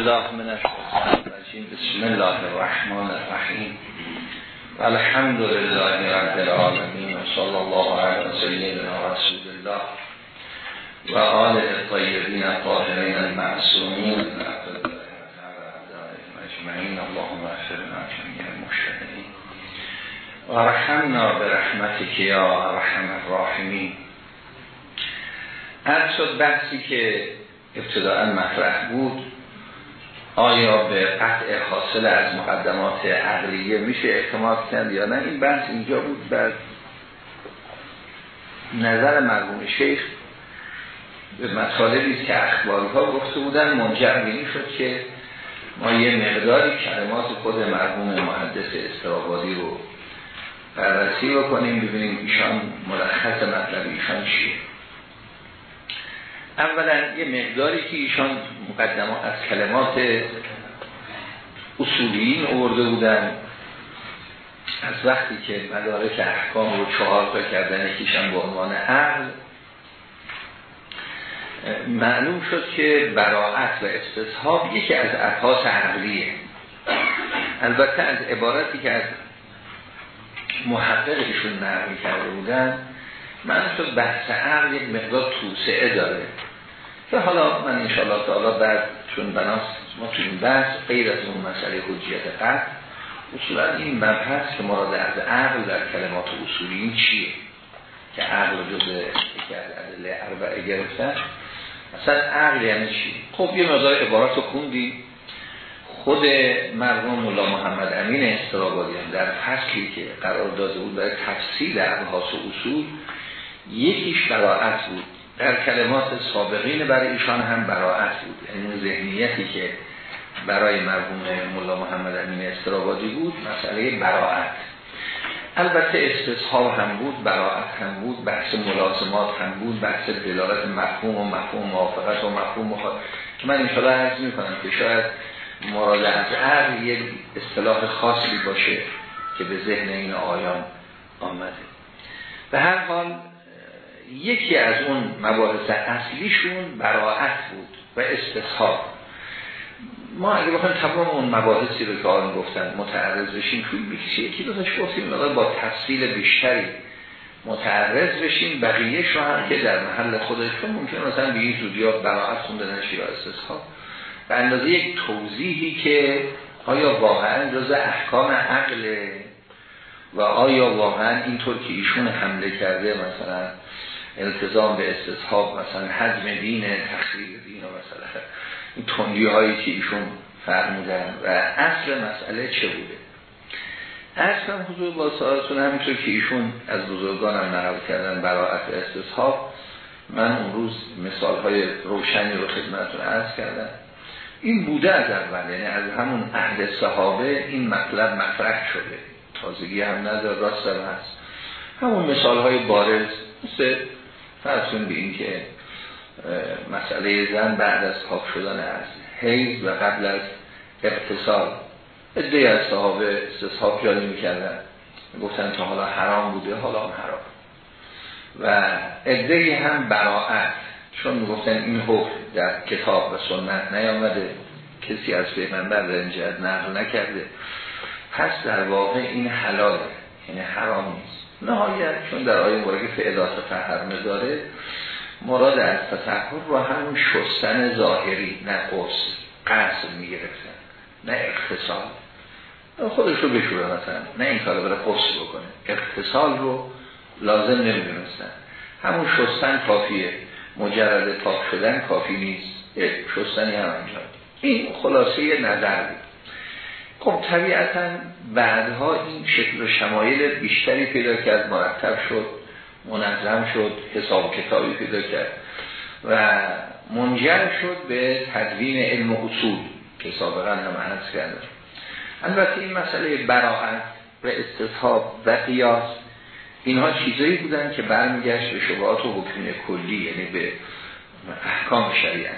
بالله من الشیطان بسم الله الرحمن الرحیم. و الحمد لله رب العالمین و صلی الله علی سیدنا رسول الله و آل الطیبین الطاهرین المعصومین. اجمعین. اللهم اغفرنا جميع المشتغلین و برحمتك یا ارحم الراحمین. هر شد بحثی که ابتداعا مطرح بود. آیا به قطع حاصل از مقدمات عقلیه میشه اعتماد کرد یا نه؟ این بحث اینجا بود. بر نظر مرحوم شیخ به مطالبی که اخباری ها گفته بودن منجر به شد که ما یه مقداری کلمات خود مرحوم محدث استرابادی رو بررسی بکنیم ببینیم ایشان ملخص مطلب ایشان چیه. اولا یه مقداری که ایشان مقدمات از کلمات اصولیین آورده بودن از وقتی که مدارک احکام رو چهار تا کردن یکیشن به عنوان عقل معلوم شد که براعت و استصحاب یکی از اساس عقلیه. البته از عبارتی که از محققشون نقل کرده بودن معلوم شد بحث عقل یک مقدار توسعه داره. که حالا من انشاءالله تعالی بعد چون بناس ما تو این بحث غیر از اون مسئله حجیت قطع اصولا این مبحث که مراد از عقل در کلمات اصولی این چیه؟ که عقل جز یکی از عدل اربعه گرفتن مثلا عقل یعنی چی؟ خب یه مقدار عبارات رو خود مرحوم مولا محمد امین استرابادی در فصلی که قرار داده بود برای تفصیل ابحاث اصول یکیش براعت بود. در کلمات سابقین برای ایشان هم براعت بود. یعنی ذهنیتی که برای مرحوم مولا محمد امین استرابادی بود مسئله براعت البته استصحاب هم بود براعت هم بود بحث ملازمات هم بود بحث دلالت مفهوم و مفهوم موافقت و مفهوم مخواهد که من اینشالا عرض می کنم که شاید مراد از عقل یک اصطلاح خاصی باشه که به ذهن این آیان آمده. به هر حال یکی از اون مباحث اصلیشون براعت بود و استصحاب. ما اگه بخوایم تمام اون مباحثی رو که آن گفتن متعرض بشیم توی بیکسی یکی دو تاش گفتیم با تفصیل بیشتری متعرض بشیم. بقیه هم که در محل خودشون ممکن مثلا به این زودی ها براعت خونده نشی یا استصحاب. به اندازه یک توضیحی که آیا واقعا جز احکام عقل و آیا واقعا اینطور که ایشون حمله کرده مثلا التزام به استصحاب مثلا حجم دین تخصیل دین و مثلا این تندی هایی که ایشون فرمودن. و اصل مسئله چه بوده؟ اصلا حضور با سوالتون همینطور که ایشون از بزرگانم نقل کردن براعت استصحاب. من اون روز مثال های روشنی رو خدمتتون عرض کردم. این بوده از اول یعنی از همون اهل صحابه این مطلب مطرح شده. تازگی هم نداره راست هم هست. همون مثال های بارز مثل فرسون به این که مسئله زن بعد از پاک شدن از حیض و قبل از اقتصال ادهی از صحابه استصحاب جاری می‌کردن. گفتن تا حالا حرام بوده حالا هم حرام. و ادهی هم براعت. چون می‌گفتن این حکم در کتاب و سنت نیامده. کسی از پیغمبر جهت نقل نکرده. پس در واقع این حلاله یعنی حرام نیست. نهایت. چون در آیه مورد فعلات تحرمه داره مراد از تطهر رو همون شستن ظاهری نه قصد قصد می‌گرفتن نه اقتصال خودش رو بشوره مثلا نه این کار برای قصد بکنه. اقتصال رو لازم نمی‌دونستن. همون شستن کافیه. مجرد پاک شدن کافی نیست. شستنی هم انجام این خلاصه نظر بود. خب طبیعتا بعدها این شکل و شمایل بیشتری پیدا کرد مرتب شد منظم شد حساب کتابی پیدا کرد و منجر شد به تدوین علم و اصول که سابقا هم عرض کردم البته این مسئله براعت و استصحاب و قیاس اینها چیزایی بودن که برمیگشت به شبهات و حکم کلی یعنی به احکام شریعت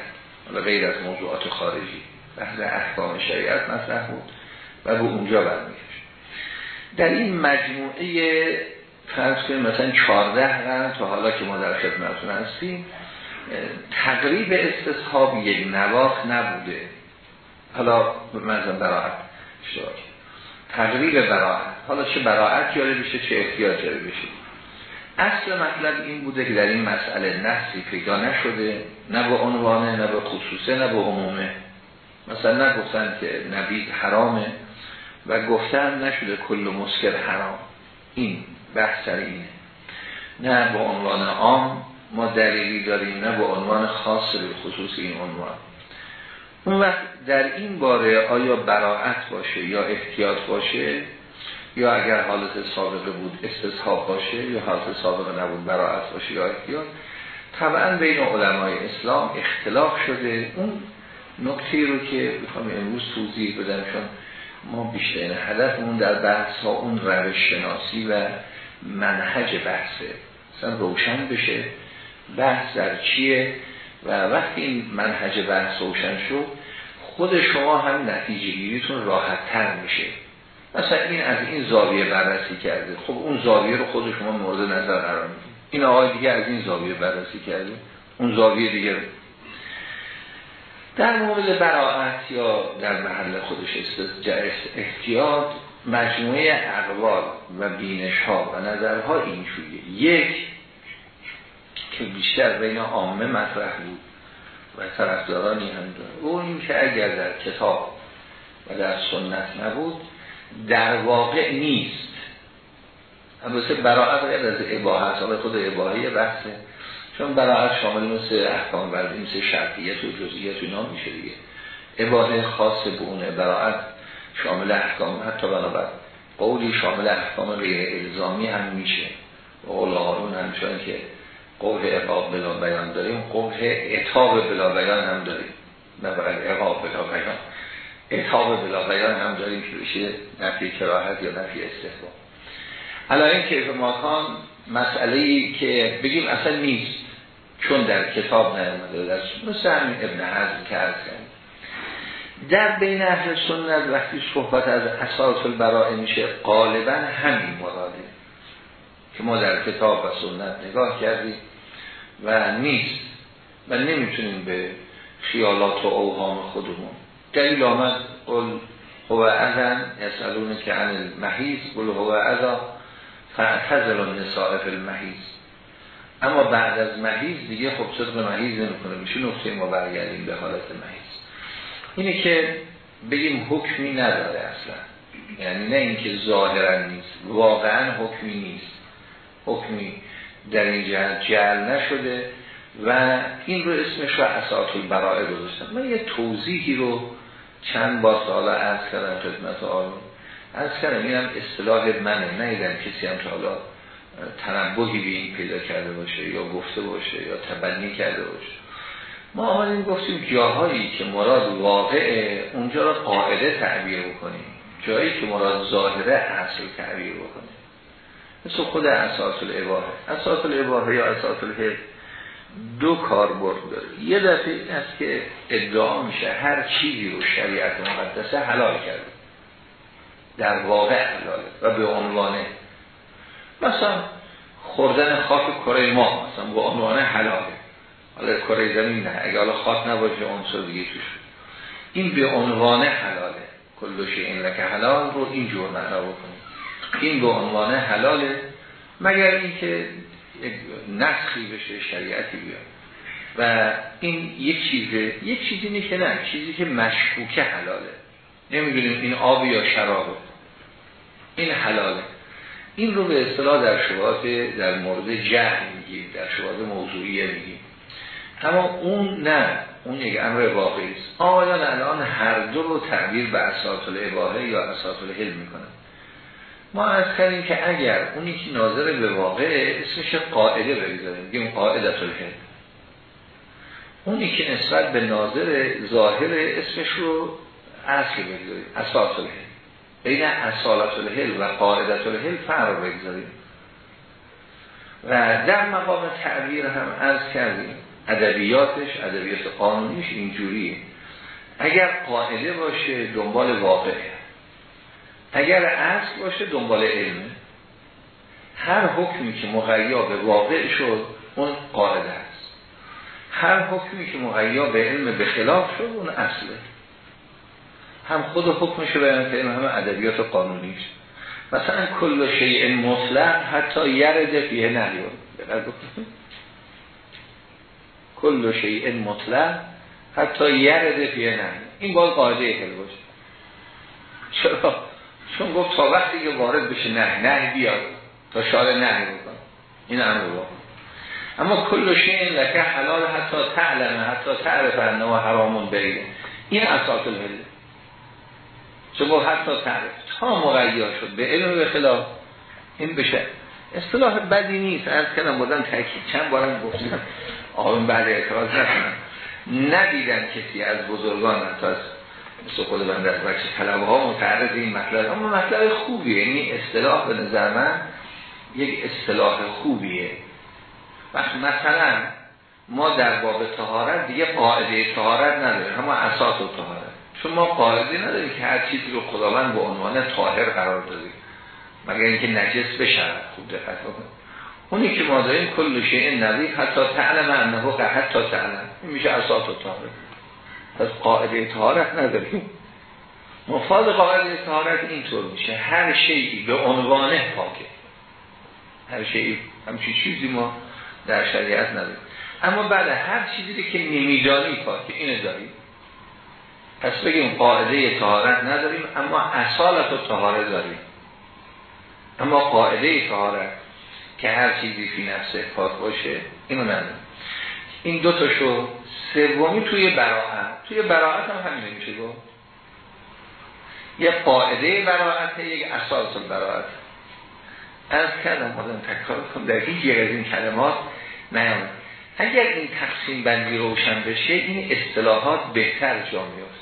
و غیر از موضوعات خارجی. بحث احکام شریعت مطرح بود. و به اونجا برمیگشت. در این مجموعه فرض کنیم مثلا 14 قرن تا حالا که ما در خدمتتون هستیم تقریب استصحاب یک نواخ نبوده. حالا منظم براعت اشتراک تقریب براعت حالا چه براعت جاری بشه چه احتیاط جاری بشه اصل مطلب این بوده که در این مسئله نفسی پیدا نشده نه به عنوانه نه به خصوصه نه به عمومه. مثلا نگفتن که نبید حرامه. و گفتن نشده کل مسکر حرام. این بحث سر اینه. نه به عنوان عام ما دلیلی داریم نه به عنوان خاص به خصوص این عنوان. اون وقت در این باره آیا براعت باشه یا احتیاط باشه؟ یا اگر حالت سابقه بود استصحاب باشه یا حالت سابقه نبود براعت باشه یا احتیاط؟ طبعا بین علمای اسلام اختلاف شده. اون نکته رو که بخوام امروز توضیح بدم چون ما بیشترین هدفمون در بحث ها اون روش شناسی و منهج بحثه. مثلا روشن بشه. بحث در چیه؟ و وقتی این منهج بحث روشن شد خود شما هم نتیجه گیریتون راحت تر میشه. مثلا این از این زاویه بررسی کرده. خب اون زاویه رو خود شما مورد نظر قرار می‌دید. این آقای دیگه از این زاویه بررسی کرده. اون زاویه دیگه در مورد براعت یا در محل خودش احتیاط مجموعه اقوال و بینش ها و نظرها این شویه. یک که بیشتر بین عامه مطرح بود و طرفدارانی هم داره. او این که اگر در کتاب و در سنت نبود در واقع نیست. البته براعت غیر از اباحت حالا خود اباحه بحثه. چون براعت شامل مثل احکام ورزی مثل شرطیت و جزئیت اینا میشه دیگه. اباحه خاص به اونه شامل احکام حتی بنابر قولی شامل احکام غیر الزامی هم میشه. و قول آرون هم چون که قول اقاب بلا بیان داریم قول اتاب بلا بیان هم داریم نه فقط اقاب بلا بیان اتاب بلا بیان هم داریم که بشه نفی کراهت یا نفی استحباب. حالا این که ماکان مسئله ای که بگیم اصلا نیست چون در کتاب نیامده در مثل همین ابن حضر کرد. در بین اهل سنت وقتی صحبت از اساس البرائه میشه غالبا همین مراده که ما در کتاب و سنت نگاه کردیم و نیست و نمی‌تونیم به خیالات و اوهام خودمون. دلیل آمد قل هو اذن یسالون که عن المحیز قل هو فاعتزل النساء فی المحیز اما بعد از محیز دیگه خب صدق محیز نمی‌کنه. میشه نقطه ما برگردیم به حالت محیز اینه که بگیم حکمی نداره اصلا. یعنی نه اینکه ظاهرا نیست. واقعا حکمی نیست. حکمی در این جهت جعل نشده و این رو اسمش رو اساط البرائه گذاشتم من یه توضیحی رو چند با سال از کردم خدمت آرون از کردم اینم اصطلاح منه. نیدم کسی هم تا حالا تنبهی به این پیدا کرده باشه یا گفته باشه یا تبنی کرده باشه. ما آمدیم گفتیم جاهایی که مراد واقعه اونجا رو قاعده تعبیر بکنیم. جایی که مراد ظاهره اصل تعبیر بکنیم. مثل خود اساس الاباحه. اساس الاباحه یا اساس الهد دو کار برد داره. یه دفعه این است که ادعا میشه هر چیزی رو شریعت مقدسه حلال کرده. در واقع حلاله و به عنوانه مثلا خوردن خاک کره ما مثلا به عنوان حلاله. حالا کره زمین نه اگه حالا خاک نباشه عنصر دیگه توش این به عنوان حلاله. کلوش این لکه حلال رو اینجور معنا بکنیم. این به عنوان حلاله مگر اینکه نسخی بشه شریعتی بیاد. و این یک چیزه یک چیزی نیست نه چیزی که مشکوکه حلاله. نمی‌دونیم این آب یا شرابه این حلاله. این رو به اصطلاح در شبهات در مورد جهل میگیم در شبهات موضوعیه میگیم. اما اون نه اون یک امر واقعی است. آقایان الان هر دو رو تعبیر به اساس الاباحه یا اساس الحل می‌کنن. ما از کردیم که اگر اونی که ناظر به واقع اسمش قاعده بگذاریم بگیم قاعدت الحل اونی که نسبت به ناظر ظاهر اسمش رو اصل بگذاریم. اساس الحل بین اصالت الهل و قاعدت الهل فرق بگذاریم. و در مقام تعبیر هم از کردیم. ادبیاتش ادبیات قانونیش اینجوریه. اگر قاعده باشه دنبال واقعه اگر اصل باشه دنبال علمه هر حکمی که مغیا به واقع شد اون قاعده است. هر حکمی که مغیا به علم به خلاف شد اون اصله. هم خود حکمش رو بیان کردیم هم ادبیات قانونیش مثلا کل شیء مطلق حتی یرد فیه نهیون کل شیء مطلق حتی یرد فیه نهیون این باید قاعده کل باشه. چرا؟ چون گفت تا وقتی که وارد بشه نه نه بیاد. تا شاره نه بکن این امر با اما کل شیء لکه حلال حتی تعلمه حتی تعرف انه و حرامون بریده. این اساس الهله گفت حتی تعرف تا مغیر شد به علم به خلاف این بشه. اصطلاح بدی نیست. از کنم بودن تاکید. چند بارم گفتم. آقایون بعد اعتراض نکنم. ندیدن کسی از بزرگان حتی از مثل خود بنده از بچه طلبه ها متعرض این مطلب. اما مطلب خوبیه. یعنی اصطلاح به نظر من یک اصطلاح خوبیه. وقت مثلا ما در باب تهارت دیگه قاعده تهارت نداریم. اما اساس و تهارت چون ما قاعده نداریم که هر چیزی رو خداوند به عنوان طاهر قرار دادیم. مگر اینکه نجس بشه خوب دقت اونی که ما داریم کل شیء نظیف حتی تعلم انه حتی تعلم. این میشه اساس و تهارت پس قاعده تهارت نداریم. مفاد قاعده تهارت اینطور میشه. هر شیعی به عنوانه پاکه. هر شیعی همچین چیزی ما در شریعت نداریم. اما بعد هر چیزی که نمیدانی پاکه. اینو داریم پس بگیم قاعده تهارت نداریم اما اصالت و تهارت داریم. اما قاعده تهارت که هر چیزی فی نفسه پاک باشه اینو نداریم. این دو تاشو سومی توی براعت. توی براعت هم همین میشه گفت. یه قاعده براعت یک اساس براعت. از کردم آدم تکرار کنم. در هیچ یک از این کلمات نیامد. اگر این تقسیم بندی روشن بشه این اصطلاحات بهتر جا میفته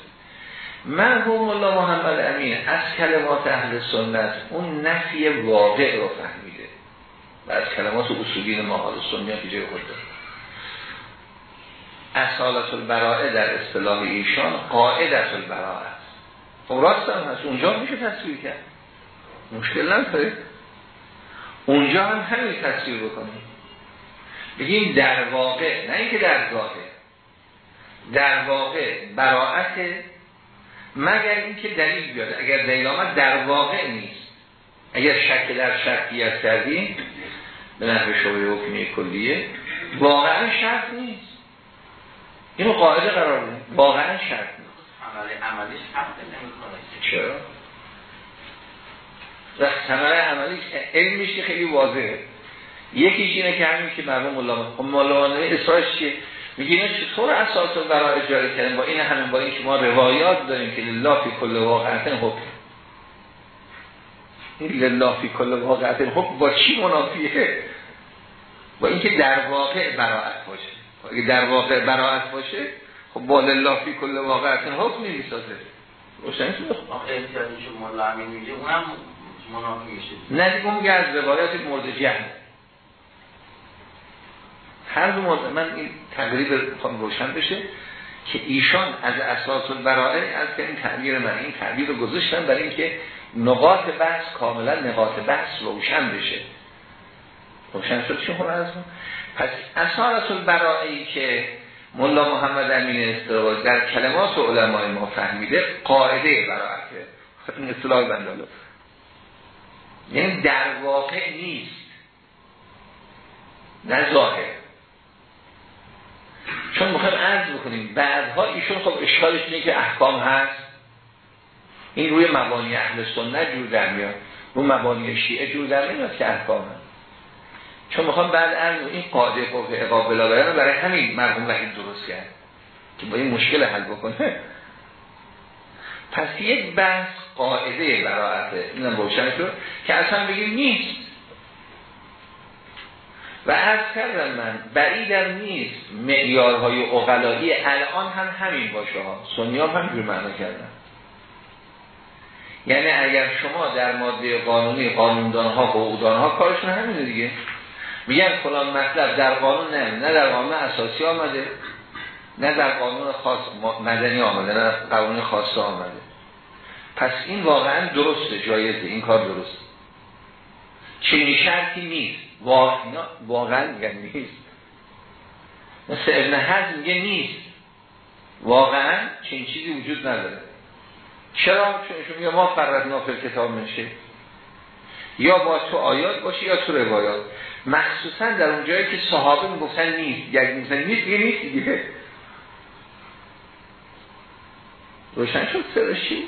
مرحوم الله محمد امین از کلمات اهل سنت اون نفی واقع رو فهمیده و از کلمات اصولین ما حال سنت جای خود داره. اصالت البرائه در اصطلاح ایشان قاعدت البرائه است. خب راست هم هست. اونجا میشه تصویر کرد. مشکل نداره. اونجا هم همین تصویر بکنیم بگیم در واقع نه اینکه در ظاهر. در واقع براعت مگر اینکه دلیل بیاد. اگر دلیل آمد در واقع نیست. اگر شک در شرطیت کردیم به نحو شبه حکمی کلیه واقعا شرط نیست. اینو قاعده قرار بده واقعا شرط نیست. عملی عملیش چرا؟ و ثمره عملیش علمیش که خیلی واضحه. یکیش اینه که همین که مرموم ملامه خب اصراش چیه؟ میگه چطور اساس رو برای اجاره کردن؟ با این همین با این که ما روایات داریم که لله فی کل واقعت حکم. این لله فی کل واقعت حکم با چی منافیه؟ با اینکه در واقع براعت باشه. اگه در واقع براعت باشه خب با لله فی کل واقعت حکم نمی‌سازه. روشن شد؟ احتیاجی که مولا امین میگه اونم منافی میشه نه دیگه اون از روایات مورد جهل. هر دو مورد من این تقریب روشن بشه که ایشان از اساس البرائه از که این تعبیر من این تعبیر رو گذاشتن برای اینکه نقاط بحث کاملا نقاط بحث روشن بشه. روشن شد چه از پس اساس البرائه که ملا محمد امین استراباد در کلمات علمای ما فهمیده قاعده براعته این اصطلاح بندالو. یعنی در واقع نیست. نه ظاهر. چون می‌خوایم عرض بکنیم بعدها ایشون خب اشکالش اینه که احکام هست. این روی مبانی اهل سنت جور در میاد. رو مبانی شیعه جور در میاد که احکام هست. چون می‌خوام بعد از این قاعده قوه اقاب بلا برای همین مرحوم وحید درست کرد که با این مشکل حل بکنه. پس یک بحث قاعده براعته اینم روشن که اصلا بگیم نیست. و از کردم من بعیدم نیست. معیارهای اقلایی الان هم همین باشه ها. سنی هم همینجور معنا کردن. یعنی اگر شما در ماده قانونی قانوندان ها قعودان ها کارشون همینه دیگه. میگن فلان مطلب در قانون نه نه در قانون اساسی آمده نه در قانون خاص مدنی آمده نه در قانون خاص آمده. پس این واقعا درسته جایزه این کار درسته. چنین شرطی نیست. واقعا میگن نیست. مثل ابن حزم میگه نیست. واقعا چنین چیزی وجود نداره. چرا؟ چون ما فرد نافل کتاب نشه. یا با تو آیات باشه یا تو روایات. مخصوصا در اون جایی که صحابه می‌گفتن نیست. یک می‌گفتن نیست دیگه نیست دیگه. روشن شد سرشی؟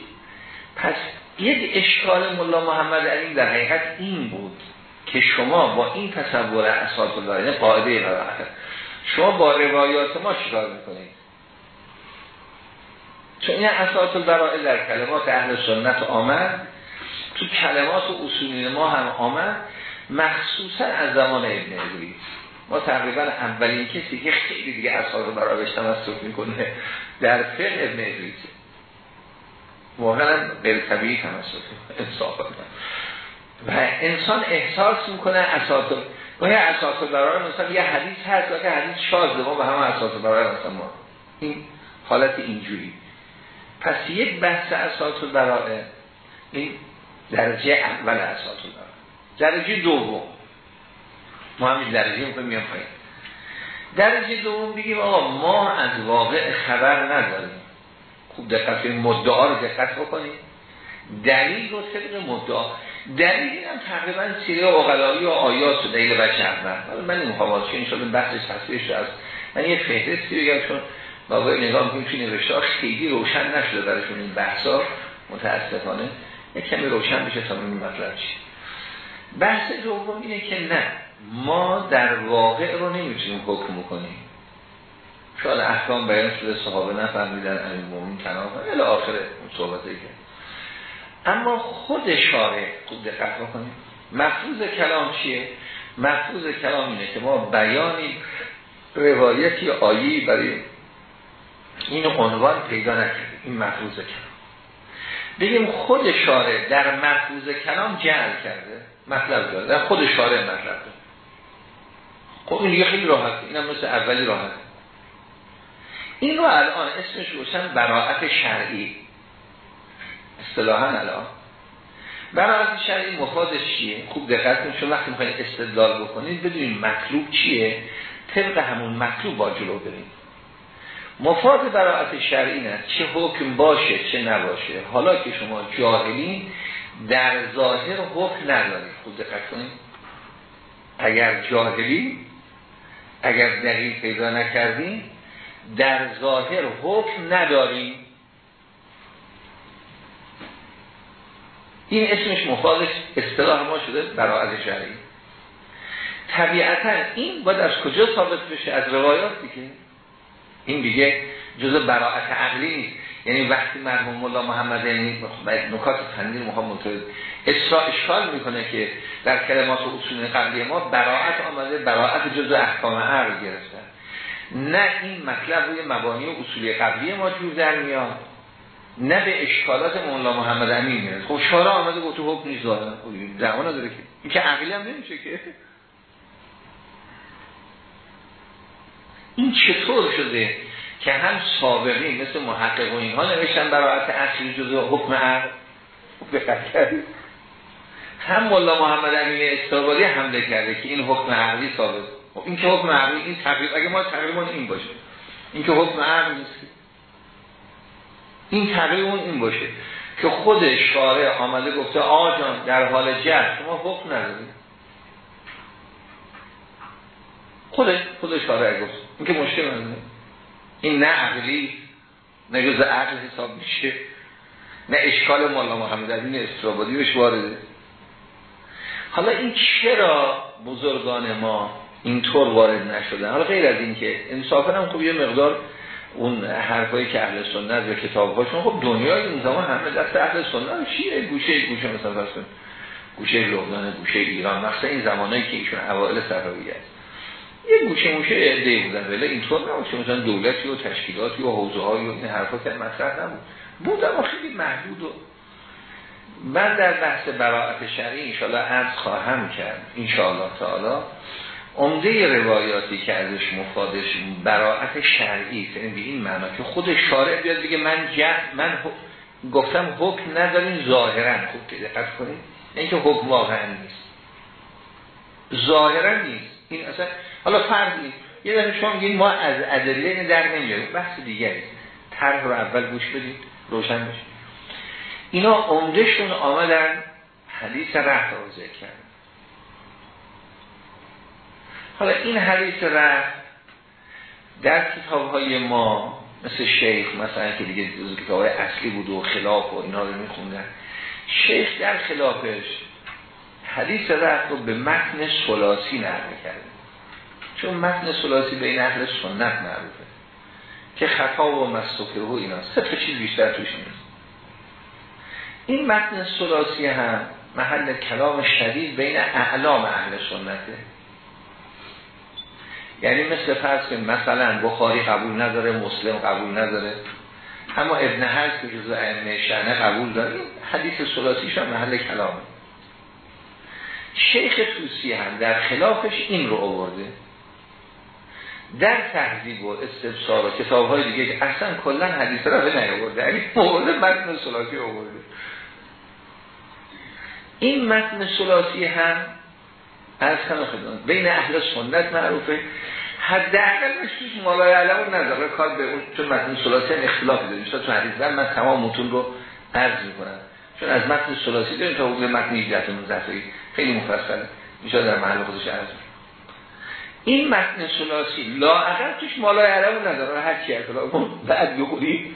پس یک اشکال ملا محمد علی در حقیقت این بود. که شما با این تصور اساس الله قاعده قاعده شما با روایات ما چیکار می‌کنید؟ چون این اساس البرائه در کلمات اهل سنت آمد تو کلمات و اصولی ما هم آمد مخصوصا از زمان ابن ادریس ما تقریبا اولین کسی که خیلی دیگه اساس برای تمسک می‌کنه در فقه ابن ادریس واقعا غیر طبیعی تمسک انصاف و انسان احساس می‌کنه اساس گاهی اساس برای مثلا یه حدیث هست که حدیث شازده ما به همه اساس برای مثلا ما. این حالت اینجوری. پس یک بحث اساس برای این درجه اول اساس برای. درجه دوم. ما همین درجه می‌کنیم میام پایین. درجه دوم بگیم آقا ما از واقع خبر نداریم. خوب دقت کنیم مدعا رو دقت بکنیم. دلیل رو طبق مدعا. دلیل هم تقریبا سیره اقلایی و آیات و دلیل بچه اول من این مخواهد که این بحث تصویرش از من یه فهرستی بگم چون بابا نگاه می‌کنیم توی نوشته خیلی روشن نشده برایشون این بحثا متاسفانه. یک کمی روشن بشه تا این مطلب چی بحث دوم اینه که نه ما در واقع رو نمی‌تونیم حکم کنیم شاید احکام بیان شده صحابه نفهمیدن امین مومین کنار الی آخر صحبته که اما خود شارع خود دقت بکنیم مفروض کلام چیه؟ مفروض کلام اینه که ما بیانی روایتی آیی برای این عنوان پیدا نکردیم. این مفروض کلام. بگیم خود شارع در مفروض کلام جعل کرده. مطلب داره. در خود شارع مطلب داره. خب این دیگه خیلی راحت. این هم مثل اولی راحت. این رو الان اسمش روشن براعت شرعی. اصطلاحا الان. براعت شرعی مفادش چیه؟ خوب دقت کنید چون وقتی می‌خواید استدلال بکنید بدونید مطلوب چیه؟ طبق همون مطلوب با جلو بریم مفاد براعت شرعی نه چه حکم باشه چه نباشه. حالا که شما جاهلین در ظاهر حکم ندارید. خوب دقت کنید. اگر جاهلی اگر دلیل پیدا نکردیم در ظاهر حکم نداریم این اسمش مفادش اصطلاح ما شده براعت شرعی طبیعتا این باید از کجا ثابت بشه؟ از روایات دیگه. این دیگه جزء براعت عقلی نیست. یعنی وقتی مرحوم مولا محمد یعنی نکات فنی رو اسرا اشکال می‌کنه که در کلمات و اصول قبلی ما براعت آمده براعت جزء احکام عقل گرفتن نه این مطلب روی مبانی و اصولی قبلی ما جور در میاد. نه به اشکالات مولا محمد امین میاد. خب شارع آمده با تو حکم نیست داره دعوا نداره که. این که عقلی هم نمیشه که. این چطور شده که هم سابقی مثل محقق و اینها نوشتن برایت اصلی جزء حکم عقل؟ هم مولا محمد امین استرابادی حمله کرده که این حکم عقلی ثابت. خب این که حکم عقلی این تقریب اگه ما تقریبا این باشه. این که حکم عقلی نیست. این تقریبا این باشه که خود شارع آمده گفته آجان در حال جهر شما حکم ندارید. خود خود شارع گفت. این که مشکل نداره. این نه عقلی نه جز عقل حساب میشه. نه اشکال مولا محمد علی استرابادی بهش وارده. حالا این چرا بزرگان ما اینطور وارد نشدن؟ حالا غیر از این که انصافا هم خب یه مقدار اون حرفایی که اهل سنت و کتاب‌هاشون خب دنیای این زمان همه دست اهل سنت شیعه گوشه گوشه مثلا فرض گوشه لبنان گوشه ایران مثلا این زمانایی که ایشون اوایل صفوی است یه گوشه موشه عده بودن ولی اینطور نبود که مثلا دولتی و تشکیلاتی و حوزه و این حرفا که مطرح نبود. بود اما خیلی محدود و من در بحث براعت شرعی انشاءالله عرض خواهم کرد انشاءالله تعالی. عمده روایاتی که ازش مفادش براعت شرعی یعنی به این معنا که خود شارع بیاد بگه من جه من گفتم حکم نداریم ظاهرا. خوب که دقت کنید. اینکه حکم واقعا نیست. ظاهرا نیست. این اصلا حالا فرضی یه دفعه شما میگین ما از ادله در نمیاریم بحث دیگری طرح رو اول گوش بدید. روشن بشه. اینا عمدهشون آمدن حدیث رفت رو ذکر کرد حالا این حدیث رفت. در کتاب های ما مثل شیخ مثلا که دیگه کتاب های اصلی بود و خلاف و اینا رو میخوندن. شیخ در خلافش حدیث رفت رو به متن سلاسی نرمه کرده چون متن سلاسی بین اهل سنت معروفه که خطا و مستوکه و اینا. سه چیز بیشتر توش نیست. این متن سلاسی هم محل کلام شدید بین اعلام اهل سنته. یعنی مثل فرض که مثلا بخاری قبول نداره مسلم قبول نداره. اما ابن حج که جزء ائمه قبول داره. حدیث سلاسیش هم محل کلامه شیخ توسی هم در خلافش این رو آورده. در تحضیب و استفسار و کتاب های دیگه که اصلا کلا حدیث را به نیاورده. یعنی مورد متن سلاسی آورده. این متن سلاسی هم از خدمت. بین اهل سنت معروفه. حداقل توش مالای علم نداره کار به اون چون متن سلاسی اختلافی داریم. تو حدیث من تمام متون رو عرض می‌کنم. چون از متن سلاسی داریم تا به متن 18 مزفری خیلی مفصله. میشه در محل خودش عرض این متن سلاسی لااقل توش مالای علم نداره هر کی بعد بخوری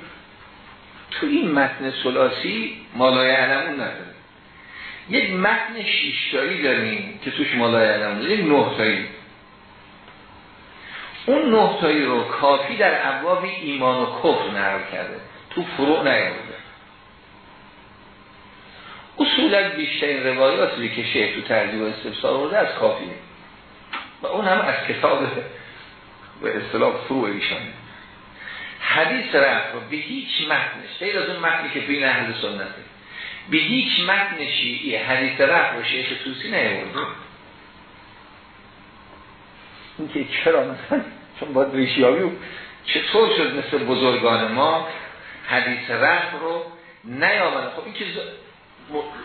تو این متن سلاسی مالای نداره یک متن شیشتایی داریم که توش مالای علم یک نهتایی. اون نهتایی رو کافی در ابواب ایمان و کفر نقل کرده. تو فروع نیامده اصولا بیشترین روایاتی که شیخ تو ترجیب و استفسار آورده از کافیه. و اون هم از کتاب به اصطلاح فروع ایشانه. حدیث رفت رو به هیچ متنش غیر از اون متنی که بین اهل سنته. به هیچ متن شیعی حدیث رفت رو شیخ توسی نیورده این که چرا مثلا چون باید ریشیابی چطور شد مثل بزرگان ما حدیث رفت رو نیامده خب این که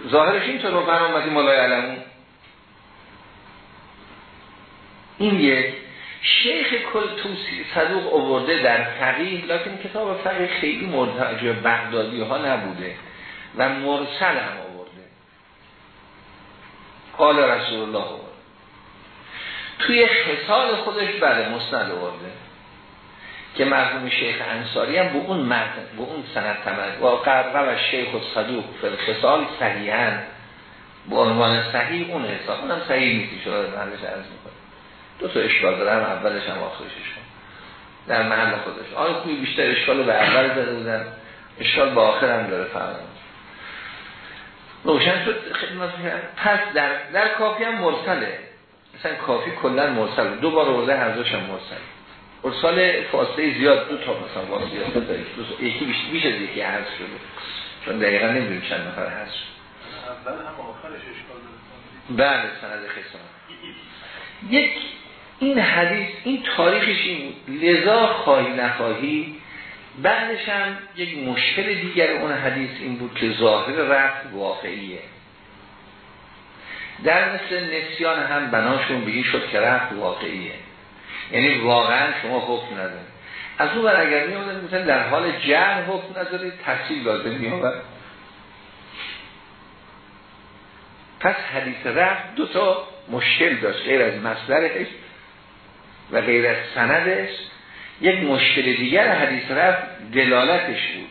ظاهرش اینطور رو برآمدی مالای علمون این یک. شیخ کل توسی صدوق آورده در فقیه لکن کتاب فقیه خیلی مرتجع بغدادی ها نبوده و مرسل هم آورده. قال رسول الله. توی خصال خودش بله مسند آورده. که مرحوم شیخ انصاری هم به اون متن به اون سند تمد و قرقه و شیخ صدوق خصال صحیحن به عنوان صحیح اون حساب اونم صحیح نیستی شده محلش عرض می‌کنه دو تا اشکال دارم اولش هم آخرشش در محل خودش. آن خوی بیشتر اشکال به اول داده بودن؟ اشکال به آخر هم داره فرمان روشن شد خدمت پس در, در کافی هم مرسله. مثلا کافی کلا مرسل. دو بار ورده هر دوش هم مرسل. ارسال فاصله زیاد دو تا مثلا واسطه دارید یکی بیش بیش از یکی هست شده. چون دقیقا نمی‌دونیم چند نفر هست اول هم آخرش اشکال بله سند خسان یک این حدیث این تاریخش این لذا خواهی نخواهی بعدش هم یک مشکل دیگر اون حدیث این بود که ظاهر رفت واقعیه. در مثل نسیان هم بناشون بگی شد که رفت واقعیه. یعنی واقعا شما حکم ندارید. از اون بر اگر می مثلا در حال جهل حکم ندارید تحصیل لازم می پس حدیث رفت دو تا مشکل داشت غیر از مصدرش و غیر از سندش. یک مشکل دیگر حدیث رفت دلالتش بود.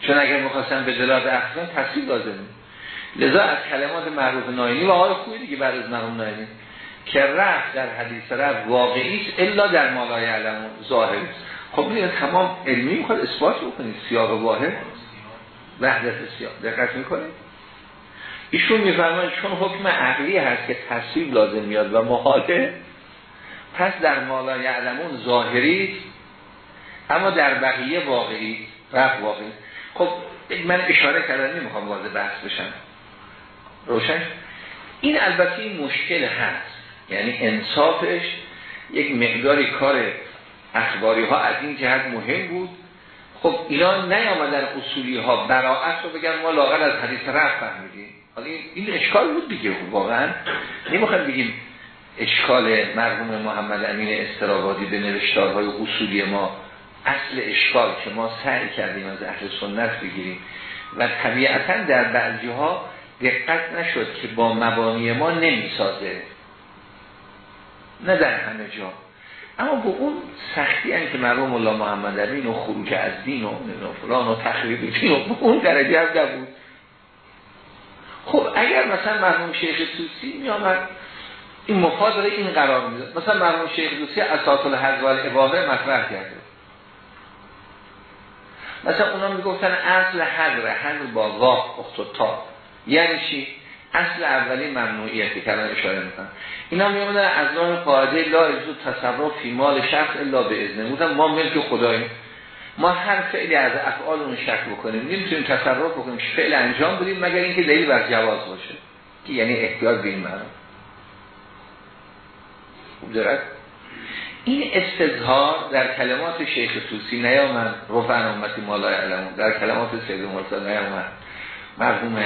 چون اگر مخواستن به دلالت احسان تحصیل لازم لذا از کلمات معروف ناینی و آقای خوبی دیگه بعد از مرحوم که رفت در حدیث رفت واقعی است الا در مالای علم ظاهر خب این تمام علمی می‌خواد اثبات بکنید سیاق واحد وحدت سیاق دقت می‌کنید؟ ایشون میفرماید چون حکم عقلی هست که تصویب لازم میاد و محاله پس در مالای علمون ظاهری اما در بقیه واقعی رفت واقعی. خب من اشاره کردن نمی‌خوام واضح بحث بشم. روشن. این البته مشکل هست. یعنی انصافش یک مقداری کار اخباری ها از این جهت مهم بود. خب اینا نیامدن اصولی ها براعت رو بگن ما لاغل از حدیث رفت فهمیدیم. حالا این اشکال بود دیگه واقعا. نمی‌خوام بگیم اشکال مرحوم محمد امین استرابادی به نوشتارهای اصولی ما اصل اشکال که ما سعی کردیم از اهل سنت بگیریم. و طبیعتا در بعضی ها دقت نشد که با مبانی ما نمی‌سازه. نه در همه جا. اما با اون سختی هم که مرحوم الله محمد امین و خروج از دین و فلان و تخریب دین و اون درجه هم بود خب اگر مثلا مرحوم شیخ توسی می آمد این مفاد این قرار میده مثلا مرحوم شیخ توسی اساس الحظ و العباده مطرح کرده مثلا اونا می‌گفتن اصل حضر حضر با واق اخت تا. یعنی چی؟ اصل اولی ممنوعیتی که الان اشاره می‌کنم اینا میامدن از راه قاعده لا اجزو تصرف فی مال شخص الا به اذنه بودن ما ملک خداییم. ما هر فعلی از افعال اون شک بکنیم. نمی‌تونیم تصرف بکنیم. فعل انجام بدیم مگر اینکه دلیل بر جواز باشه. که یعنی احتیاط به این معنی. خوب این استظهار در کلمات شیخ توسی نیامد. رفعن امتی مالای علمون در کلمات سید مرسل نیامد. مرحوم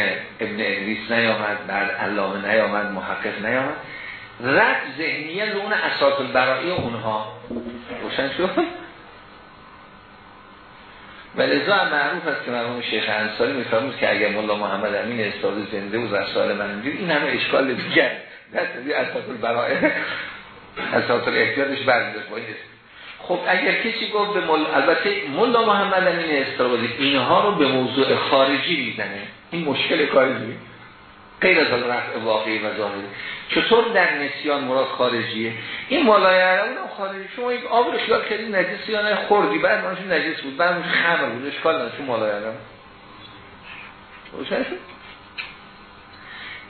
ابن ادریس نیامد بعد علامه نیامد محقق نیامد. رد ذهنیه لون اساس البرائی اونها. روشن شد؟ و لذا معروف است که مرحوم شیخ انصاری میفرمود که اگر مولا محمد امین استاد زنده و رسال من این همه اشکال دیگر دست اساس البرائی اساس الاحتیاطش برمیداشت با خب اگر کسی گفت به مل... البته ملا محمد امین استرابادی اینها رو به موضوع خارجی می‌زنه. این مشکل کاری غیر از رفع واقعی و ظاهری. چطور در نسیان مراد خارجیه؟ این مالای عربون هم خارجی. شما یک آب رو خیال کردی نجس یا نه؟ خوردی. بعد منشون نجس بود. بعد منشون خمر بود. اشکال نداره. چون مالای عرب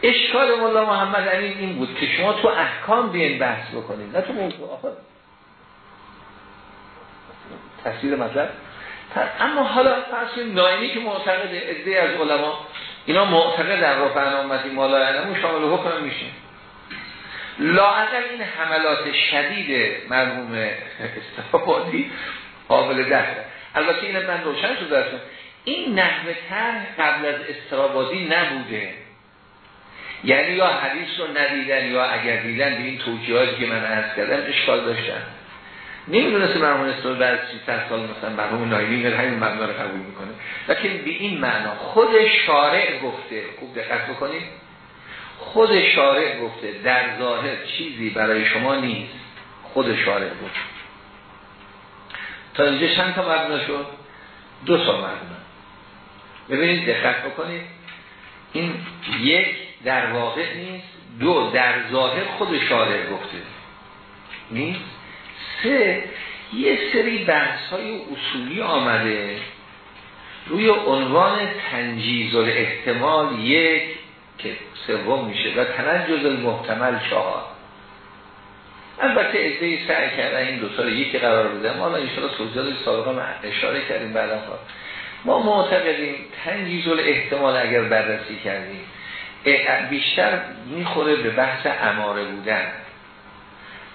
اشکال مولا محمد امین این بود که شما تو احکام بیین بحث بکنید نه تو موضوع. آخر تفسیر مطلب؟ اما حالا فرض ناینی که معتقد ادعای از علما اینا معتقد در رفعن امتی مالا علمو شامل حکم میشه. لاعقل این حملات شدید مرحوم استفادی قابل درد البته این من روشن شده این نحوه تر قبل از استرابادی نبوده. یعنی یا حدیث رو ندیدن یا اگر دیدن به این توجیهاتی که من عرض کردم اشکال داشتن. نمی‌دونست مرحوم استاد بعد 300 سال مثلا مرحوم نایمی میره همین مبنا رو قبول می‌کنه. لیکن به این معنا خود شارع گفته خوب دقت بکنید. خود شارع گفته در ظاهر چیزی برای شما نیست. خود شارع گفته. تا اینجا چند تا مبنا شد؟ دو تا مبنا. ببینید دقت بکنید. این یک در واقع نیست دو در ظاهر خود شارع گفته. نیست؟ سه یه سری بحث های اصولی آمده. روی عنوان تنجیز احتمال یک که سوم میشه و تنجز المحتمل چهار. البته ازده سعی کردن این دو سال یکی قرار بده. ما الان انشاءالله توضیحات سابقا اشاره کردیم بعدا ما معتقدیم تنجیز احتمال اگر بررسی کردیم بیشتر می‌خوره به بحث اماره بودن.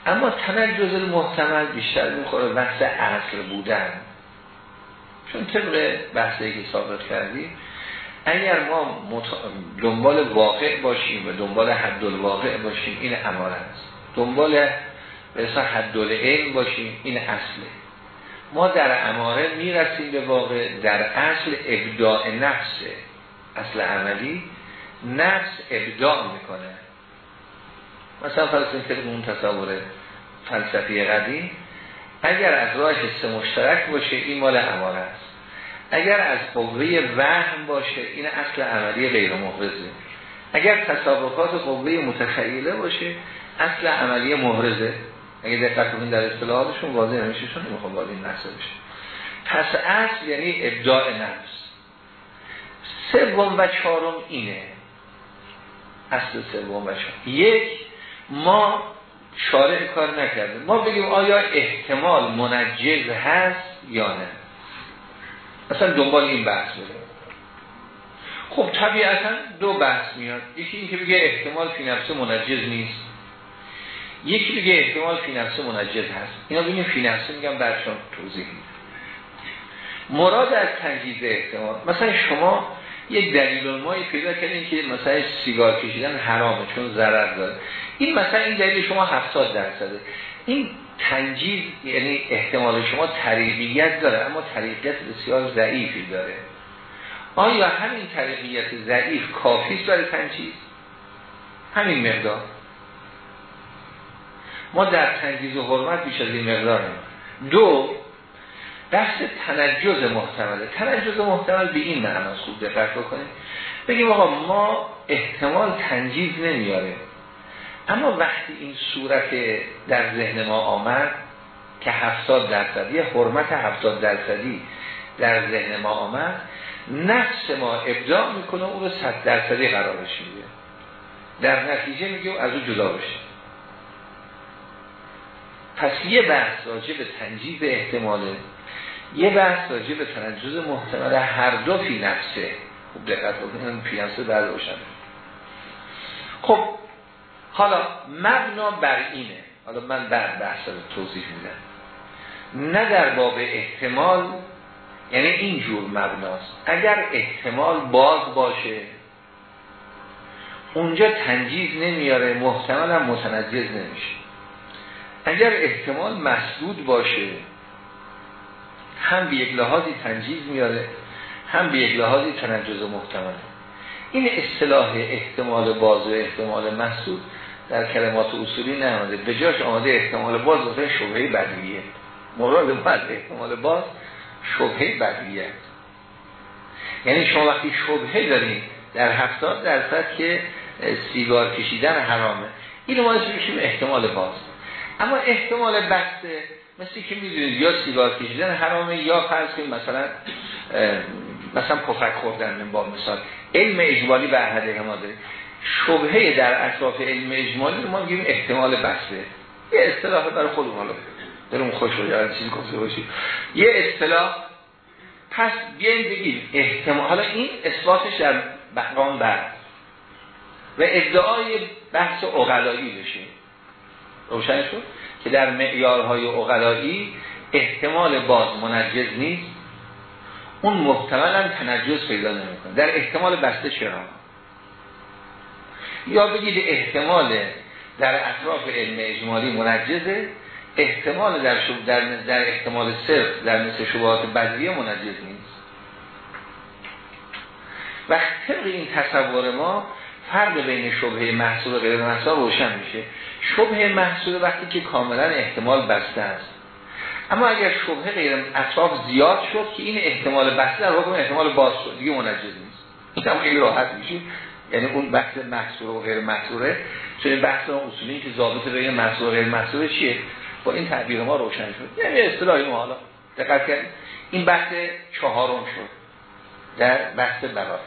اما تنجز محتمل بیشتر می‌خوره بحث اصل بودن. چون طبق بحثی که ثابت کردیم اگر ما دنبال واقع باشیم و دنبال حد الواقع باشیم این اماره است. دنبال به حد علم باشیم این اصله ما در اماره می‌رسیم به واقع در اصل ابداع نفس. اصل عملی نفس ابداع می‌کنه. مثلا فرض کنید اون تصور فلسفی قدیم اگر از راه حس مشترک باشه این مال اماره است. اگر از قوه وهم باشه این اصل عملی غیر محرزه اگر تصابقات قوه متخیله باشه اصل عملی محرزه. اگر دقت کنید در اصطلاحاتشون واضح نمیشه چون نمی‌خوام وارد این بحث بشه پس اصل یعنی ابداع نفس. سوم و چهارم اینه. اصل سوم و چهارم یک ما شارع کار نکرده ما بگیم آیا احتمال منجز هست یا نه؟ مثلا دنبال این بحث بده خب طبیعتا دو بحث میاد. یکی این که بگه احتمال فی نفسه منجز نیست. یکی بگه احتمال فی نفسه منجز هست. اینا بگیم فی نفسه میگم برشان توضیح مراد از تنجیز احتمال مثلا شما یک دلیل مایی پیدا کردین که مثلا سیگار کشیدن حرامه چون ضرر داره. این مثلا این دلیل شما 70 درصده. این تنجیز یعنی احتمال شما طریقیت داره اما طریقیت بسیار ضعیفی داره. آیا همین طریقیت ضعیف کافی برای تنجیز؟ همین مقدار. ما در تنجیز و حرمت بیش از این مقدار دو بحث تنجز محتمله. تنجز محتمل به این معنی خوب دقت بکنید بگیم آقا ما احتمال تنجیز نمیاره اما وقتی این صورت در ذهن ما آمد که هفتاد درصدی حرمت هفتاد درصدی در ذهن ما آمد نفس ما ابداع می‌کنه اون رو صد درصدی قرارش میده. در نتیجه میگه از او جدا بشه. پس یه بحث راجع به تنجیز احتماله. یه بحث راجع به تنجز محتمل هر دو فی نفسه. خوب دقت بکنید فی نفسه بعد روشن. خب حالا مبنا بر اینه. حالا من بعد بحث رو توضیح میدم. نه در باب احتمال یعنی اینجور مبناست. اگر احتمال باز باشه اونجا تنجیز نمیاره محتمل هم متنجز نمیشه. اگر احتمال مسدود باشه هم به یک لحاظی تنجیز میاره هم به یک لحاظی تنجز محتمل. این اصطلاح احتمال باز و احتمال مسدود در کلمات اصولی نماده به جاش آمده احتمال باز و شبهه بدویه مراد بعد احتمال باز شبهه بدویه یعنی شما وقتی شبهه دارید در هفتاد درصد که سیگار کشیدن حرامه. این ما میشیم احتمال باز. اما احتمال بسته مثل که می‌دونید یا سیگار کشیدن حرامه یا فرض مثلا مثلا پفک خوردن با مثال. علم اجمالی به احده ما داره شبهه در اطراف علم اجمالی ما میگیم احتمال بسته. یه اصطلاح برای خودمون حالا. دلم خوش رو چیزی گفته باشید یه اصطلاح پس بیاین بگیم احتمال. حالا این اثباتش در مقام بعد. و ادعای بحث اقلایی بشه. روشن شد که در معیارهای اقلایی احتمال باز منجز نیست. اون محتمل هم تنجز پیدا نمی‌کنه. در احتمال بسته چرا؟ یا بگید احتمال در اطراف علم اجمالی منجزه احتمال در, شب در, در احتمال صرف در مثل شبهات بدویه منجز نیست. و طبق این تصور ما فرق بین شبه محصول و غیر محصول روشن میشه. شبه محصول وقتی که کاملا احتمال بسته است. اما اگر شبه غیر اطراف زیاد شد که این احتمال بسته در حکم احتمال باز شد. دیگه منجز نیست. هم خیلی راحت میشه. یعنی اون بحث محصول و غیر محصوله. چون بحث اصولی که ضابط بین محصول و غیر محصول چیه؟ با این تعبیر ما روشن شد. یعنی اصطلاحی ما حالا دقت کردیم. این بحث چهارم شد. در بحث برای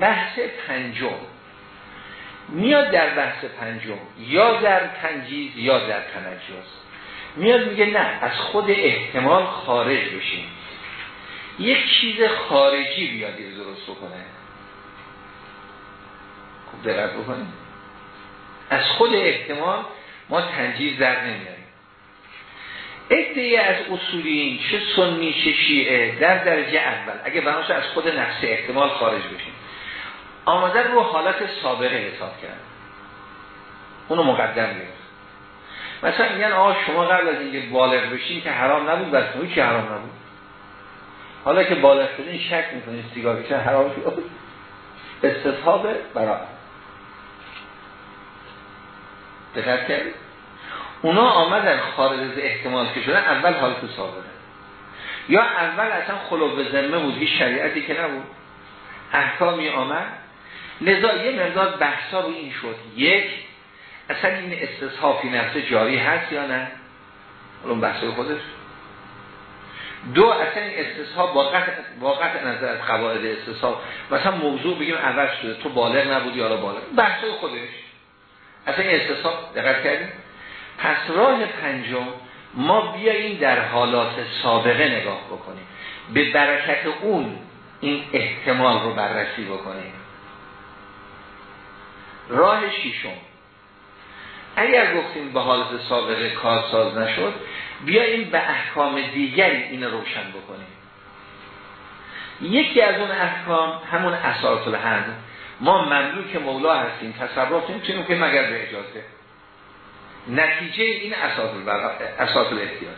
بحث پنجم. میاد در بحث پنجم یا در تنجیز یا در تنجز میاد میگه نه از خود احتمال خارج بشیم. یک چیز خارجی بیاد درست بکنه خوب دقت بکنیم از خود احتمال ما تنجیز در نمیاریم. ادهی از اصولین چه سنی چه شیعه در درجه اول. اگه بناش از خود نفس احتمال خارج بشیم. آمدن رو حالت سابقه حساب کرد. اونو مقدم گرفت. مثلا میگن آقا شما قبل از اینکه بالغ بشین که حرام نبود بس که حرام نبود؟ حالا که بالغ شدین شک می‌کنید سیگار کشن حرام شد؟ استصحاب برای. دقت کردید اونا آمدن خارج از احتمال که شدن اول حالت سابقه یا اول اصلا خلوب ذمه بود هیچ شریعتی که نبود. احکامی آمد. لذا یه مقدار بحثا رو این شد. یک اصلا این استصحافی نفسه جاری هست یا نه؟ اون بحثای خودش. دو اصلا این استصحاب واقع نظر از قواعد استصحاب. مثلا موضوع بگیم عوض شده. تو بالغ نبودی یا بالغ. بحثای خودش. اصلا این استصحاب دقت کردیم. پس راه پنجم ما بیاییم در حالات سابقه نگاه بکنیم. به برکت اون این احتمال رو بررسی بکنیم. راه شیشم. اگر گفتیم به حالت سابقه کارساز نشد بیاییم به احکام دیگری این روشن بکنیم. یکی از اون احکام همون اساس الهند ما مملوک مولا هستیم تصرف نمی‌تونیم که مگر به اجازه. نتیجه این اساس اساس الاحتیاط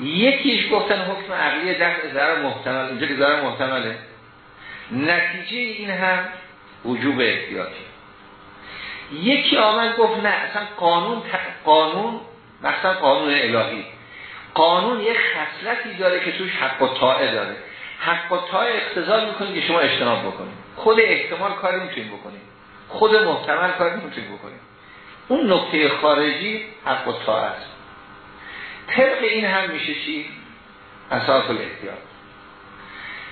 یکیش گفتن حکم عقلی دفع ضرر محتمل اینجا که محتمله. نتیجه این هم وجوب احتیاطی یکی آمد گفت نه اصلا قانون قانون مثلا قانون الهی. قانون یک خصلتی داره که توش حق و طاعه داره. حق و طاعه اقتضا می‌کنه که شما اجتناب بکنید. خود احتمال کاری می‌تونید بکنید. خود محتمل کاری می‌تونید بکنید. اون نقطه خارجی حق و طاعه است. طبق این هم میشه چی؟ اساس الاحتیاط.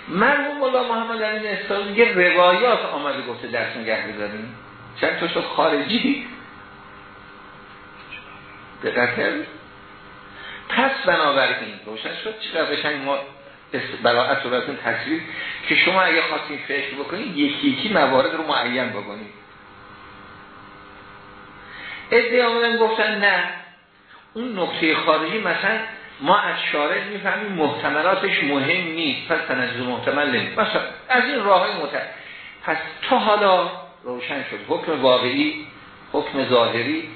مرحوم مولا محمد امین استاد میگه روایات آمده گفته درس نگه بذاریم چند تا شد خارجی؟ دقت کردید پس بنابراین روشن شد؟ چقدر بشنگ ما براعت رو براتون تصویر که شما اگه خواستین فکر بکنید یکی یکی موارد رو معین بکنید ادعای آمدن گفتن نه. اون نقطه خارجی مثلا ما از شارع می‌فهمیم محتملاتش مهم نیست. پس تنجز محتمل نیست مثلا از این راه های پس تا حالا روشن شد. حکم واقعی حکم ظاهری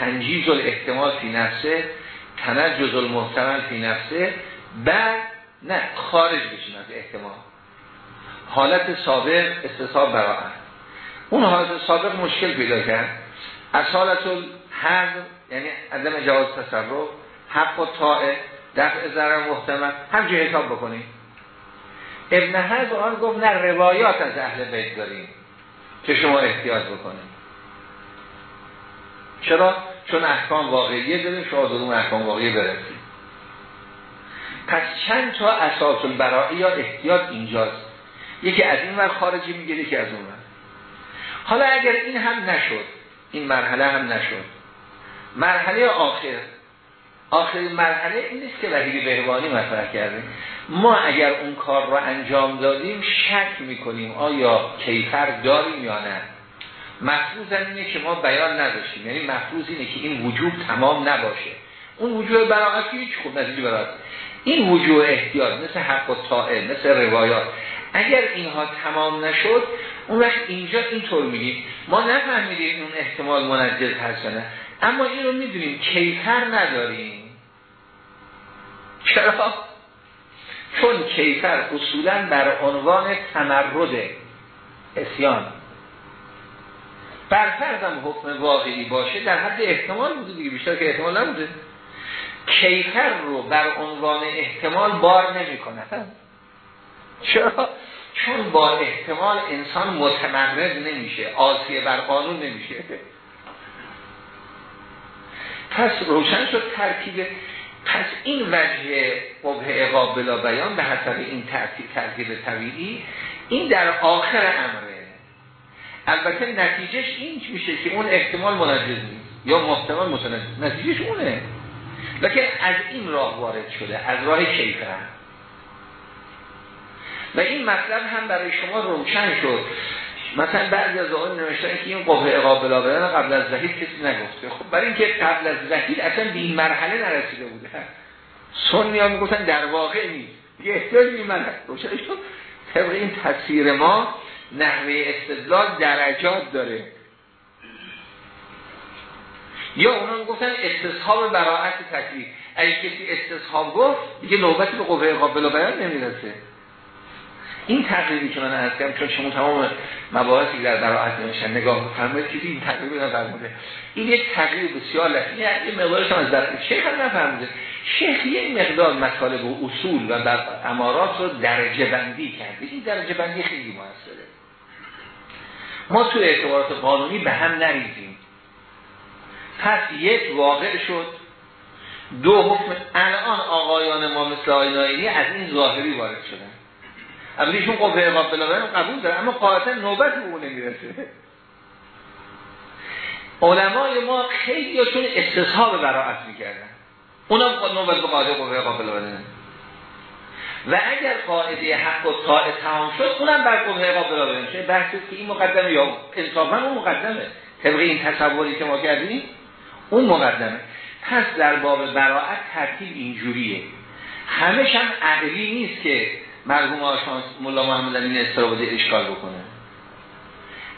تنجیز الاحتمال فی نفسه تنجز المحتمل فی نفسه بعد نه خارج بشین از احتمال. حالت سابق استصاب براعت اون حالت سابق مشکل پیدا کرد. اصالت هر یعنی عدم جواز تصرف حق و طاعه دفع ضرر محتمل هم جو حساب بکنیم ابن حضر آن گفت نه روایات از اهل بیت داریم که شما احتیاط بکنیم چرا؟ چون احکام واقعیه داریم شما دارون احکام واقعی برسیم پس چند تا اساس البرائی یا احتیاط اینجاست. یکی از این ور خارجی می‌گیره که از اون ور. حالا اگر این هم نشد این مرحله هم نشد. مرحله آخر آخرین مرحله این نیست که وحیدی بهوانی مطرح کرده. ما اگر اون کار رو انجام دادیم شک می‌کنیم آیا کیفر داریم یا نه. مفروض اینه که ما بیان نداشتیم. یعنی مفروض اینه که این وجود تمام نباشه. اون وجود براعتی هیچ نتیجه براعتی این وجود احتیاط مثل حق و طائل مثل روایات. اگر اینها تمام نشد اون وقت اینجا اینطور میگیم. ما نفهمیدیم اون احتمال منجز هست نه. اما این رو می‌دونیم کیفر نداریم. چرا؟ چون کیفر اصولا بر عنوان تمرد اسیان. برفرزم حکم واقعی باشه در حد احتمال بوده دیگه بیشتر که احتمال نبوده. کیفر رو بر عنوان احتمال بار نمی کند چرا؟ چون با احتمال انسان متمرد نمیشه آسیه بر قانون نمیشه. پس روشن شد ترکیب. پس این وجه قبه اقاب بلا بیان به حسب این ترکیب ترکیب طبیعی این در آخر امره. البته نتیجهش این میشه که اون احتمال منجز نیست یا محتمل متنجز. نتیجهش اونه. لکن از این راه وارد شده از راه کیفر و این مطلب هم برای شما روشن شد. مثلا بعضی از آقای نوشتن که این قوه اقابل بیان قبل از زهید کسی نگفته. خب برای اینکه قبل از زهید اصلا به این مرحله نرسیده بوده. سنی ها می‌گفتن در واقع نیست. یه احتیاج این مرحله روشن شد طبق این تصویر ما نحوه استدلال درجات داره. یا اونا گفتن استصحاب براعت تکلیف. اگه کسی استصحاب گفت دیگه نوبتی به قوه قابل بیان نمی‌رسه. این تقریبی که من عرض کردم چون شما تمام مباحثی در براعت نمیشن نگاه بفرمایید که این تقریبی نفرموده این یک تقریب بسیار لطیفه یه مقدارش هم از در شیخ هم نفرموده شیخ یه مقدار مطالب و اصول و در امارات رو درجه بندی کرده این درجه بندی خیلی موثره ما تو اعتبارات قانونی به هم نریزیم. پس یک واقع شد دو حکم. الان آقایان ما مثل آینایی از این ظاهری وارد شدن. اولیشون قوه بلاغن قبول داره اما قاعدتا نوبت اون نمی‌رسه. علمای ما خیلی هاشون استصحاب براعت می‌کردن. اونم نوبت به قاعده قوه بلاغن و اگر قاعده حق و طاعه تمام شد اونم بر قوه اقاب بلاغن شد بحثی که این مقدمه یا انصافا اون مقدمه. طبق این تصوری که ما کردیم اون مقدمه. پس در باب براعت ترتیب اینجوریه. همش هم عقلی نیست که مرحوم آشان مولا محمد این استرابادی اشکال بکنه.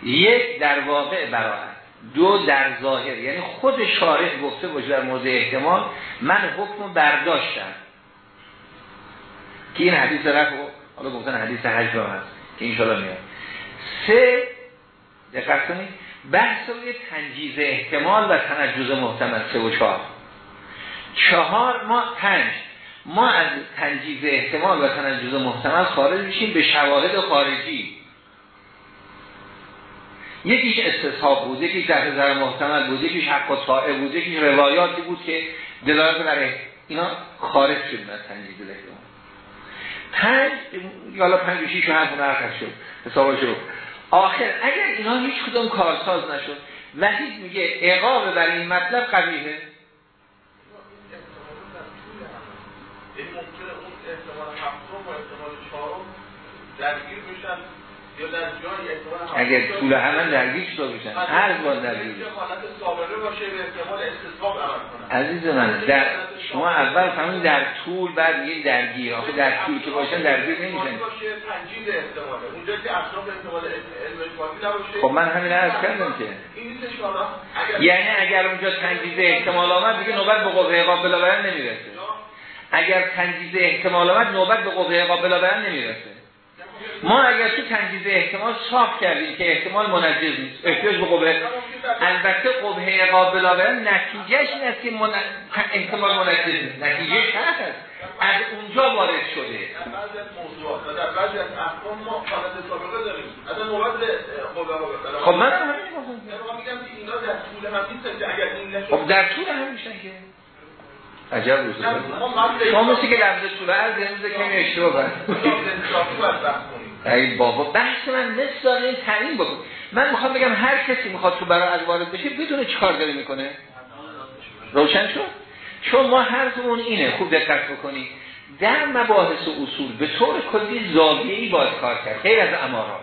یک در واقع براعت دو در ظاهر. یعنی خود شارح گفته باشه در مورد احتمال من حکم برداشتم. که این حدیث رفت حالا گفتن حدیث حجم هست که این میاد. سه دقت کنید بحث روی تنجیز احتمال و تنجز محتمل سه و چهار. چهار ما پنج. ما از تنجیز احتمال و تنجز محتمل خارج میشیم به شواهد خارجی. یکیش استصحاب بود یکیش در نظر محتمل بود یکیش حق و طائع بود یکیش روایاتی بود که دلالت بر اینا خارج شد از تنجیز احتمال. پنج حالا پنج و شیش و هفت شد. حسابا شد. آخر اگر اینا هیچ کدوم کارساز نشد وحید میگه اقاب بر این مطلب قبیهه این ممکنه اون احتمال هفتم و احتمال چهارم درگیر بشن اگر طول همه درگیر شده بشن هر بار درگیر عزیز من در شما اول فهمید در طول بعد یه درگیر آخه در طول که باشن درگیر نمیشن. خب من همین عرض کردم که. یعنی اگر اونجا تنجیز احتمال آمد دیگه نوبت به قوه قابل برن نمی‌رسه. اگر تنجیز احتمال آمد نوبت به قوه قابل برن نمی‌رسه. ما اگر تو تنجیز احتمال صاف کردیم که احتمال منجز نیست. احتیاج به قبه. البته قبه قابل نتیجهش این است که من... احتمال منجز نیست. نتیجهش هست. از اونجا وارد شده. در بعضی از و در بعضی از احکام ما حالت سابقه داریم از نوبت قبه خب من هم که اینا در طول هم نیست اگر این نشد خب در طول هم میشن که عجب روز شما مثل که لفظ طول عرض امروز کمی اشتباه برد ای بابا بحث من مثل این تعیین بکن. من می‌خوام بگم هر کسی می‌خواد تو برای از وارد بشه بدون چیکار داره می‌کنه. روشن شد؟ چون ما حرفمون اینه خوب دقت بکنی. در مباحث اصول به طور کلی زاویه‌ای باید کار کرد غیر از امارات.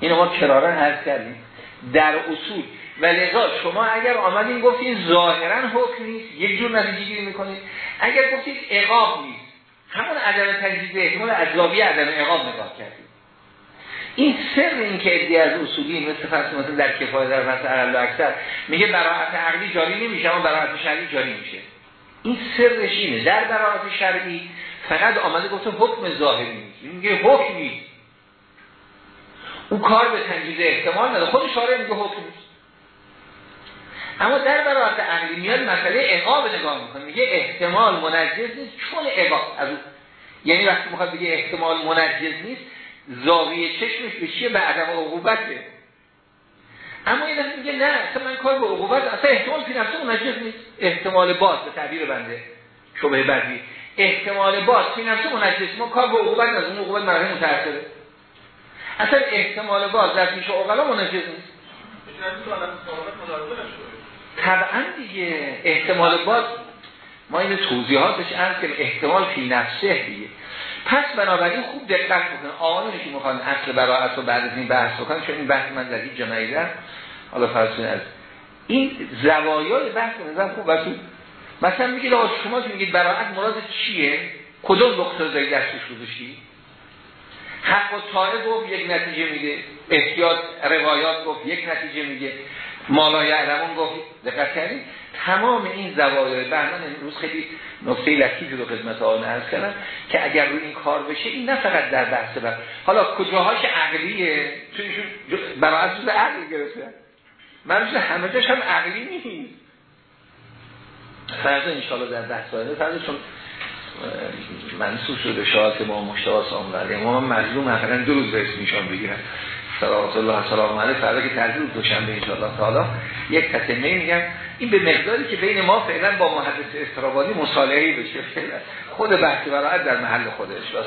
اینو ما کرارن عرض کردیم. در اصول و لذا شما اگر آمدین گفتین ظاهرا حکم نیست یک جور نتیجه گیری می‌کنید. اگر گفتید عقاب نیست همون عدم تجدید احتمال زاویه عدم عقاب نگاه کردیم این سر این که ادی از اصولی مثل در کفایه در مثل عرب اکثر میگه براعت عقلی جاری نمیشه اما براعت شرعی جاری میشه. این سرش اینه. در براعت شرعی فقط آمده گفته حکم ظاهری نیست. میگه حکم اون کار به تنجیز احتمال نداره. خود شارع میگه حکم نیست. اما در برابر عقلی میاد مسئله عقاب نگاه می‌کنه. میگه احتمال منجز نیست چون عقاب از یعنی وقتی می‌خواد بگه احتمال منجز نیست زاویه چشمش به چیه؟ به عدم عقوبته اما این میگه نه اصلا من کار به عقوبت اصلا احتمال فی نفسه منجز نیست. احتمال باز به تعبیر بنده شبه بعدی احتمال باز فی نفسه منجز ما کار به عقوبت از اون عقوبت مرحله متأثره اصلا احتمال باز در میشه اوغلا منجز نیست. طبعا دیگه احتمال باز ما این توضیحاتش عرض که احتمال فی نفسه دیگه. پس بنابراین خوب دقت بکنن آقایونی که می‌خوان اصل براعت رو بعد از این بحث بکنن چون این بحث من در این جمعیدن حالا فرسون از این زوایای بحث نظر خوب واسه مثلا میگید آقا شما که میگید؟ براعت مراد چیه؟ کدوم نقطه داری دستش گذاشتی؟ حق و طاره گفت یک نتیجه میده. احتیاط روایات گفت یک نتیجه میگه. مالای علمون گفت. دقت کردید؟ تمام این زوایای بحث من امروز خیلی نکته لطیفی رو خدمت آن عرض کردم که اگر روی این کار بشه این نه فقط در بحث بر حالا کجاهاش عقلیه؟ چون ایشون برای اساس عقل گرفته. من همه جاش هم عقلی نیست. فرض انشاءالله در بحث آینده فرض چون منصوب شده شاعت ما مشتبه سامور ما مظلوم اخرا دو روز به اسمیشان بگیرن صلوات الله سلام علیه فردا که تحضیل دوشنبه ان الله تعالی یک تتمه میگم. این به مقداری که بین ما فعلا با محدث استرابانی مصالحه‌ای بشه. فعلا خود بحث برای در محل خودش. و